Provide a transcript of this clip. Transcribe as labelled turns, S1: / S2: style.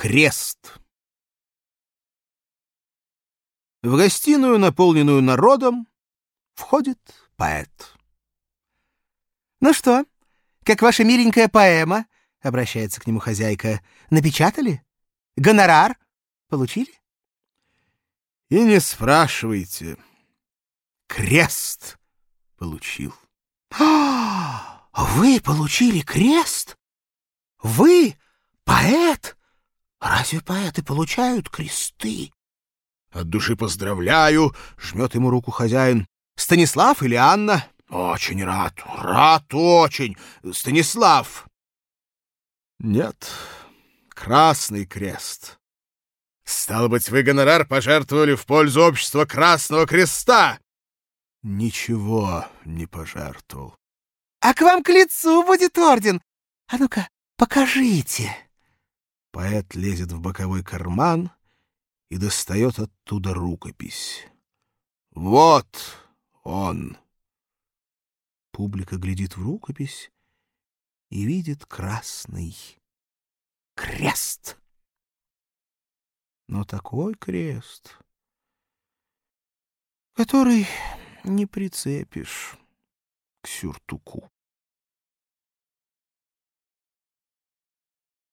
S1: Крест. В гостиную, наполненную народом, входит поэт.
S2: «Ну что, как ваша миленькая поэма?» — обращается к нему хозяйка. «Напечатали? Гонорар? Получили?»
S1: «И не спрашивайте. Крест получил».
S2: «А, вы получили крест? Вы поэт?» Разве поэты получают кресты?
S1: От души поздравляю, жмет ему руку хозяин. Станислав или Анна? Очень рад, рад очень. Станислав. Нет, Красный Крест. Стало быть, вы гонорар пожертвовали в пользу общества Красного Креста. Ничего не пожертвовал.
S2: А к вам к лицу будет орден. А ну-ка, покажите.
S1: Поэт лезет в боковой карман и достает оттуда рукопись. Вот он. Публика глядит в рукопись и видит красный крест. Но такой крест, который не прицепишь к сюртуку.